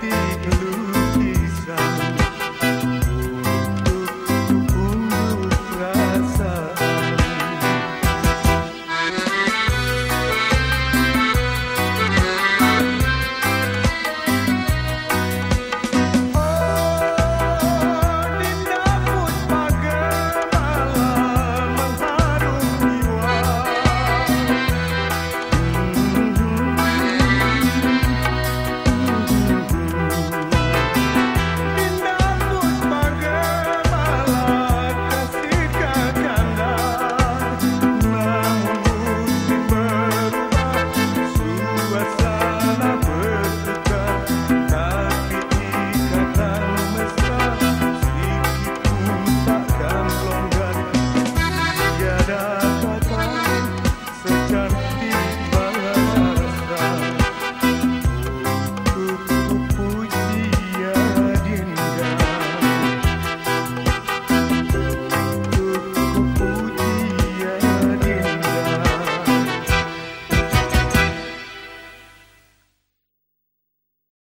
ti